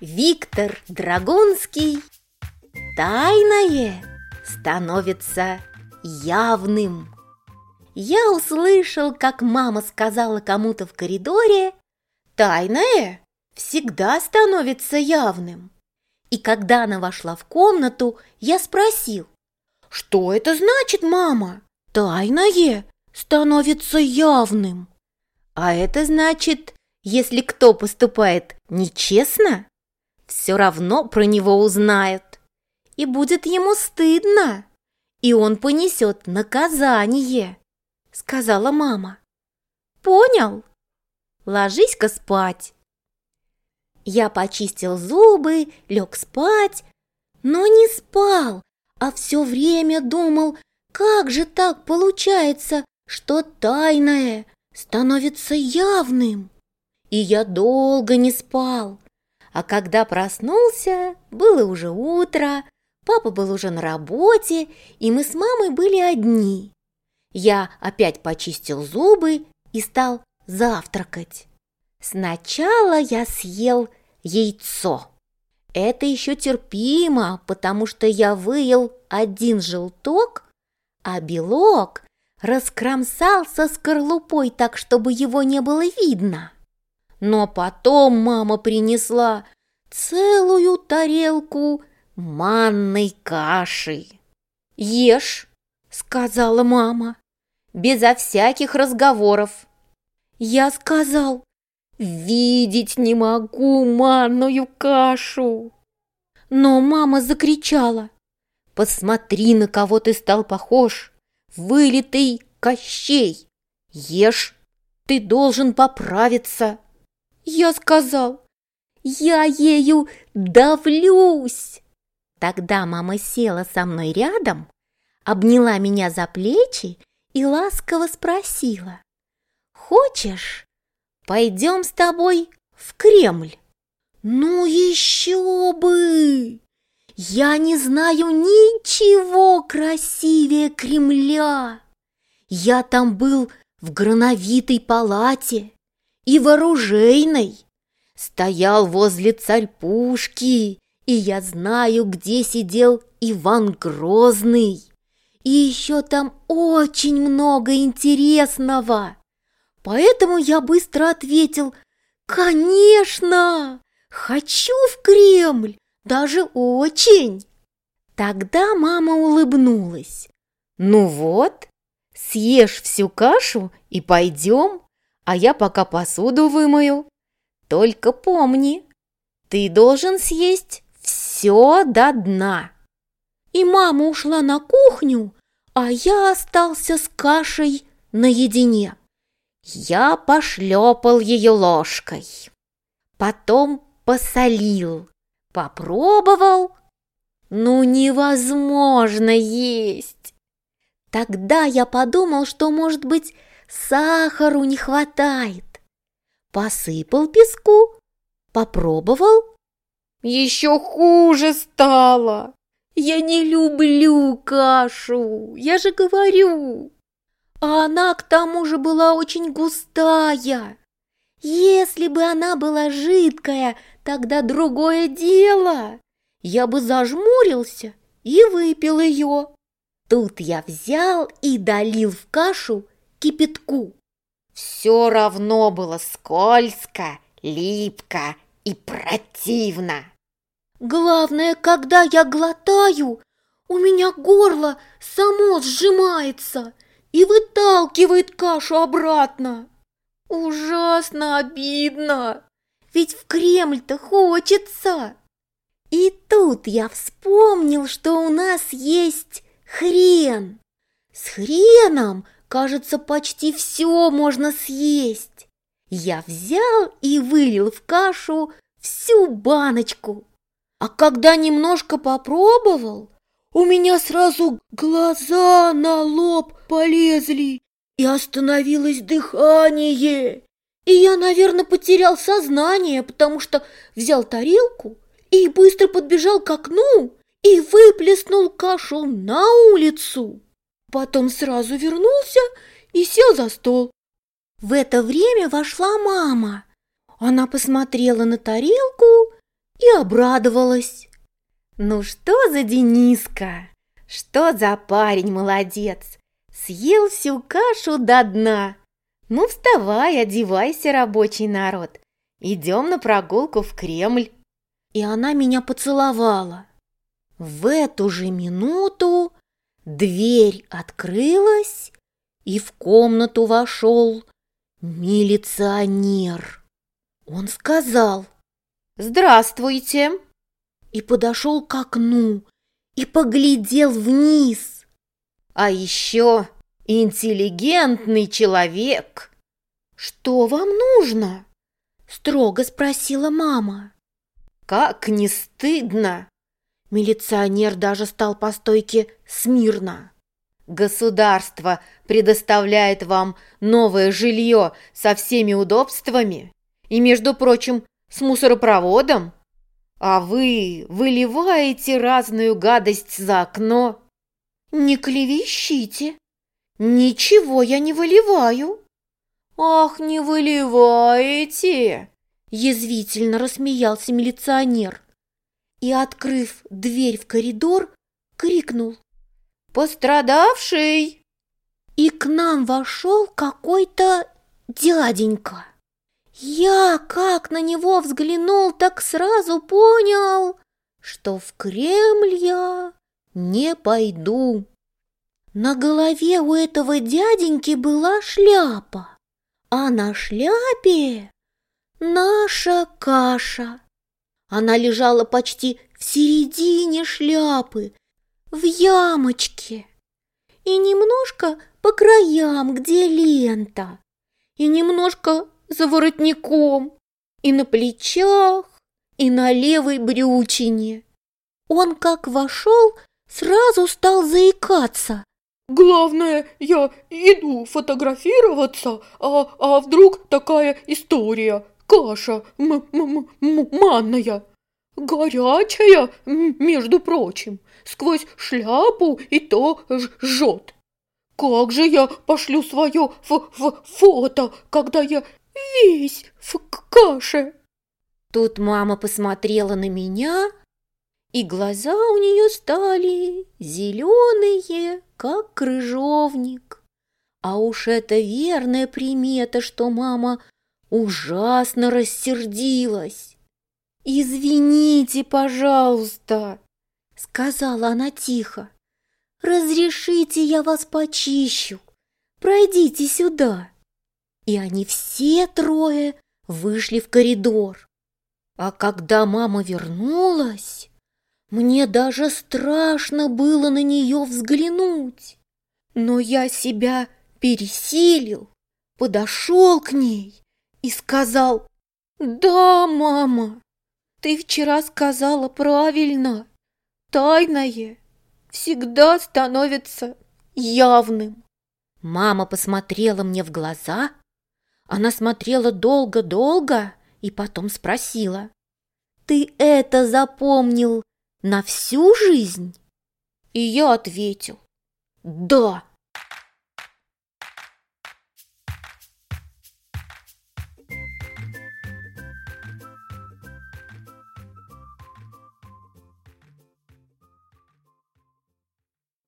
Виктор Драгунский Тайное становится явным. Я услышал, как мама сказала кому-то в коридоре «Тайное всегда становится явным». И когда она вошла в комнату, я спросил «Что это значит, мама?» «Тайное становится явным». А это значит, если кто поступает нечестно, все равно про него узнают. И будет ему стыдно, и он понесет наказание, сказала мама. Понял? Ложись-ка спать. Я почистил зубы, лег спать, но не спал, а все время думал, как же так получается, что тайное становится явным. И я долго не спал, а когда проснулся, было уже утро, папа был уже на работе, и мы с мамой были одни. Я опять почистил зубы и стал завтракать. Сначала я съел яйцо. Это еще терпимо, потому что я выел один желток, а белок раскромсался скорлупой так, чтобы его не было видно. Но потом мама принесла целую тарелку манной каши. «Ешь», — сказала мама, — «безо всяких разговоров». Я сказал, «Видеть не могу манную кашу». Но мама закричала, «Посмотри, на кого ты стал похож, вылитый Кощей! Ешь, ты должен поправиться!» Я сказал, я ею давлюсь. Тогда мама села со мной рядом, обняла меня за плечи и ласково спросила, «Хочешь, пойдем с тобой в Кремль?» «Ну еще бы! Я не знаю ничего красивее Кремля! Я там был в грановитой палате, и вооружейной. Стоял возле царь-пушки, и я знаю, где сидел Иван Грозный. И еще там очень много интересного. Поэтому я быстро ответил, «Конечно! Хочу в Кремль, даже очень!» Тогда мама улыбнулась. «Ну вот, съешь всю кашу и пойдем!» А я пока посуду вымою. Только помни, ты должен съесть все до дна. И мама ушла на кухню, а я остался с кашей наедине. Я пошлепал ее ложкой, потом посолил, попробовал. Ну, невозможно есть. Тогда я подумал, что, может быть, сахару не хватает. Посыпал песку, попробовал. Еще хуже стало. Я не люблю кашу, я же говорю. А она к тому же была очень густая. Если бы она была жидкая, тогда другое дело. Я бы зажмурился и выпил ее. Тут я взял и долил в кашу кипятку. Все равно было скользко, липко и противно. Главное, когда я глотаю, у меня горло само сжимается и выталкивает кашу обратно. Ужасно обидно, ведь в Кремль-то хочется. И тут я вспомнил, что у нас есть хрен. С хреном Кажется, почти все можно съесть. Я взял и вылил в кашу всю баночку. А когда немножко попробовал, у меня сразу глаза на лоб полезли и остановилось дыхание. И я, наверное, потерял сознание, потому что взял тарелку и быстро подбежал к окну и выплеснул кашу на улицу. Потом сразу вернулся и сел за стол. В это время вошла мама. Она посмотрела на тарелку и обрадовалась. Ну что за Дениска? Что за парень молодец? Съел всю кашу до дна. Ну вставай, одевайся, рабочий народ. Идем на прогулку в Кремль. И она меня поцеловала. В эту же минуту дверь открылась, и в комнату вошел милиционер. Он сказал «Здравствуйте!» и подошел к окну и поглядел вниз. А еще интеллигентный человек. «Что вам нужно?» – строго спросила мама. «Как не стыдно!» Милиционер даже стал по стойке смирно. Государство предоставляет вам новое жилье со всеми удобствами и, между прочим, с мусоропроводом, а вы выливаете разную гадость за окно. Не клевещите. Ничего я не выливаю. Ах, не выливаете, язвительно рассмеялся милиционер и, открыв дверь в коридор, крикнул «Пострадавший!» И к нам вошел какой-то дяденька. Я как на него взглянул, так сразу понял, что в Кремль я не пойду. На голове у этого дяденьки была шляпа, а на шляпе наша каша. Она лежала почти в середине шляпы, в ямочке, и немножко по краям, где лента, и немножко за воротником, и на плечах, и на левой брючине. Он как вошел, сразу стал заикаться. Главное, я иду фотографироваться, а, а вдруг такая история, каша м -м -м манная, горячая, между прочим сквозь шляпу и то жжет. Как же я пошлю свое ф ф фото, когда я весь в каше? Тут мама посмотрела на меня, и глаза у нее стали зеленые, как крыжовник. А уж это верная примета, что мама ужасно рассердилась. «Извините, пожалуйста!» сказала она тихо. «Разрешите, я вас почищу. Пройдите сюда». И они все трое вышли в коридор. А когда мама вернулась, мне даже страшно было на нее взглянуть. Но я себя пересилил, подошел к ней и сказал, «Да, мама, ты вчера сказала правильно тайное всегда становится явным. Мама посмотрела мне в глаза. Она смотрела долго-долго и потом спросила. «Ты это запомнил на всю жизнь?» И я ответил. «Да,